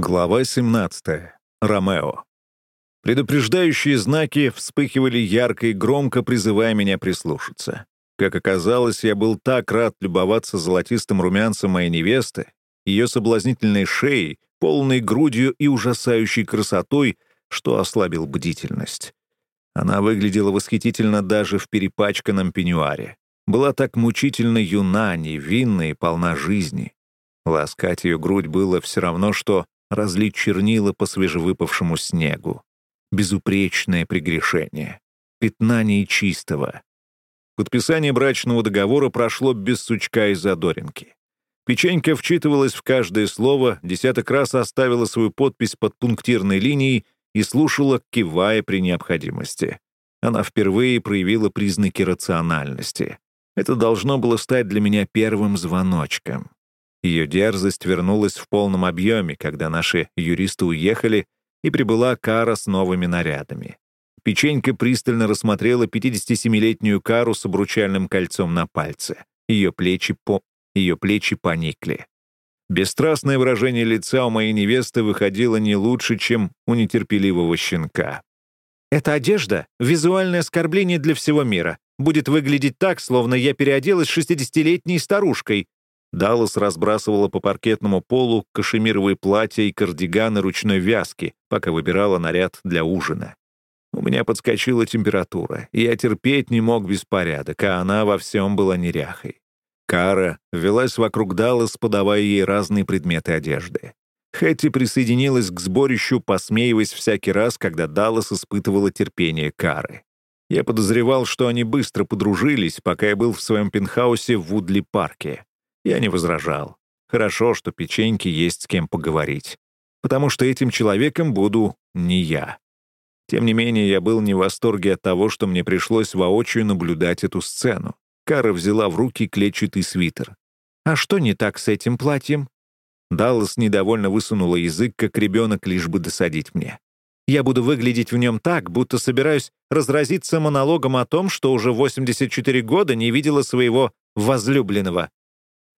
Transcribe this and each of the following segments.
Глава 17. Ромео. Предупреждающие знаки вспыхивали ярко и громко, призывая меня прислушаться. Как оказалось, я был так рад любоваться золотистым румянцем моей невесты, ее соблазнительной шеей, полной грудью и ужасающей красотой, что ослабил бдительность. Она выглядела восхитительно даже в перепачканном пеньюаре. Была так мучительно юна, невинна и полна жизни. Ласкать ее грудь было все равно, что разлить чернила по свежевыпавшему снегу. Безупречное прегрешение. Пятна чистого. Подписание брачного договора прошло без сучка и задоринки. Печенька вчитывалась в каждое слово, десяток раз оставила свою подпись под пунктирной линией и слушала, кивая при необходимости. Она впервые проявила признаки рациональности. Это должно было стать для меня первым звоночком. Ее дерзость вернулась в полном объеме, когда наши юристы уехали, и прибыла Кара с новыми нарядами. Печенька пристально рассмотрела 57-летнюю Кару с обручальным кольцом на пальце. Ее плечи, по... Ее плечи поникли. Бесстрастное выражение лица у моей невесты выходило не лучше, чем у нетерпеливого щенка. «Эта одежда — визуальное оскорбление для всего мира. Будет выглядеть так, словно я переоделась 60-летней старушкой», Даллас разбрасывала по паркетному полу кашемировые платья и кардиганы ручной вязки, пока выбирала наряд для ужина. У меня подскочила температура, и я терпеть не мог беспорядок, а она во всем была неряхой. Кара велась вокруг Даллас, подавая ей разные предметы одежды. Хэтти присоединилась к сборищу, посмеиваясь всякий раз, когда Даллас испытывала терпение Кары. Я подозревал, что они быстро подружились, пока я был в своем пентхаусе в Вудли-парке. Я не возражал. Хорошо, что печеньки есть с кем поговорить. Потому что этим человеком буду не я. Тем не менее, я был не в восторге от того, что мне пришлось воочию наблюдать эту сцену. Кара взяла в руки клетчатый свитер. «А что не так с этим платьем?» Даллас недовольно высунула язык, как ребенок, лишь бы досадить мне. «Я буду выглядеть в нем так, будто собираюсь разразиться монологом о том, что уже 84 года не видела своего возлюбленного.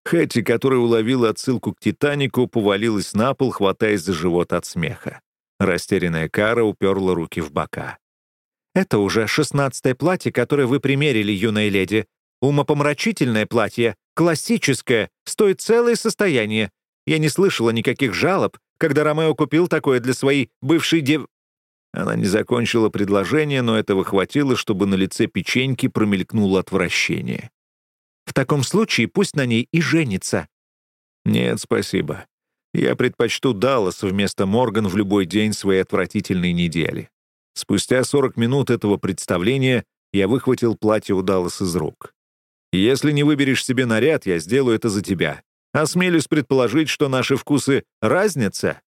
Хэти, которая уловила отсылку к «Титанику», повалилась на пол, хватаясь за живот от смеха. Растерянная Кара уперла руки в бока. «Это уже шестнадцатое платье, которое вы примерили, юная леди. Умопомрачительное платье, классическое, стоит целое состояние. Я не слышала никаких жалоб, когда Ромео купил такое для своей бывшей дев...» Она не закончила предложение, но этого хватило, чтобы на лице печеньки промелькнуло отвращение. В таком случае пусть на ней и женится». «Нет, спасибо. Я предпочту Даллас вместо Морган в любой день своей отвратительной недели». Спустя 40 минут этого представления я выхватил платье у Даллас из рук. «Если не выберешь себе наряд, я сделаю это за тебя. Осмелюсь предположить, что наши вкусы разнятся».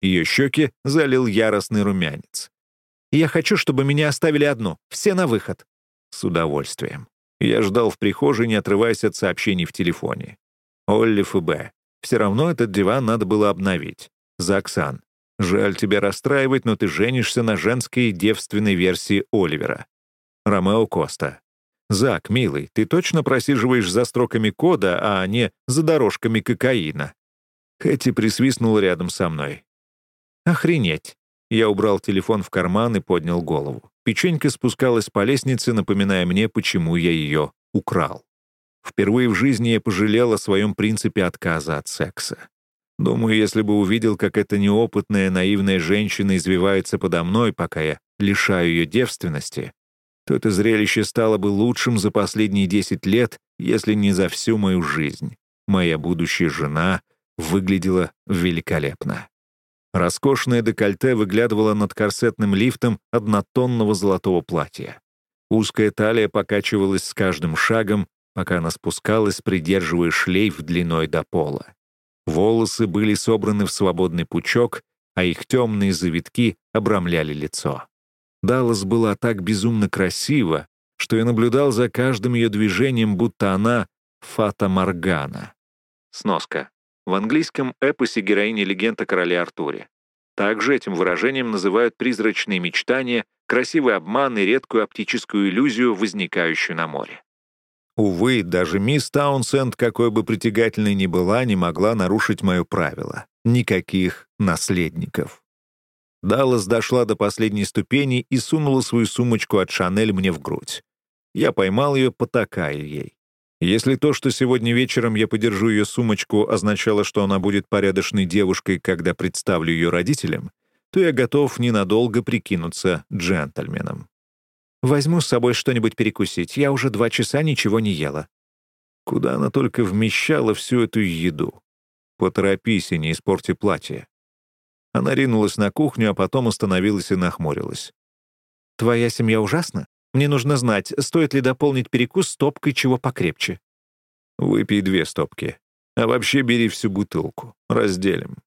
Ее щеки залил яростный румянец. «Я хочу, чтобы меня оставили одну. Все на выход». «С удовольствием». Я ждал в прихожей, не отрываясь от сообщений в телефоне. Оллиф и Б. Все равно этот диван надо было обновить. Заксан. Жаль тебя расстраивать, но ты женишься на женской девственной версии Оливера. Ромео Коста. Зак, милый, ты точно просиживаешь за строками кода, а не за дорожками кокаина? Хэти присвистнула рядом со мной. Охренеть. Я убрал телефон в карман и поднял голову. Печенька спускалась по лестнице, напоминая мне, почему я ее украл. Впервые в жизни я пожалел о своем принципе отказа от секса. Думаю, если бы увидел, как эта неопытная, наивная женщина извивается подо мной, пока я лишаю ее девственности, то это зрелище стало бы лучшим за последние 10 лет, если не за всю мою жизнь. Моя будущая жена выглядела великолепно. Роскошное декольте выглядывало над корсетным лифтом однотонного золотого платья. Узкая талия покачивалась с каждым шагом, пока она спускалась, придерживая шлейф длиной до пола. Волосы были собраны в свободный пучок, а их темные завитки обрамляли лицо. Даллас была так безумно красива, что я наблюдал за каждым ее движением, будто она — Фата Моргана. Сноска. В английском эпосе героини легенд о короле Артуре. Также этим выражением называют призрачные мечтания, красивый обман и редкую оптическую иллюзию, возникающую на море. Увы, даже мисс Таунсенд, какой бы притягательной ни была, не могла нарушить мое правило. Никаких наследников. Даллас дошла до последней ступени и сунула свою сумочку от Шанель мне в грудь. Я поймал ее, потакая ей. Если то, что сегодня вечером я подержу ее сумочку, означало, что она будет порядочной девушкой, когда представлю ее родителям, то я готов ненадолго прикинуться джентльменом. «Возьму с собой что-нибудь перекусить. Я уже два часа ничего не ела». Куда она только вмещала всю эту еду? Поторопись и не испорти платье. Она ринулась на кухню, а потом остановилась и нахмурилась. «Твоя семья ужасна? Мне нужно знать, стоит ли дополнить перекус стопкой чего покрепче». «Выпей две стопки. А вообще бери всю бутылку. Разделим».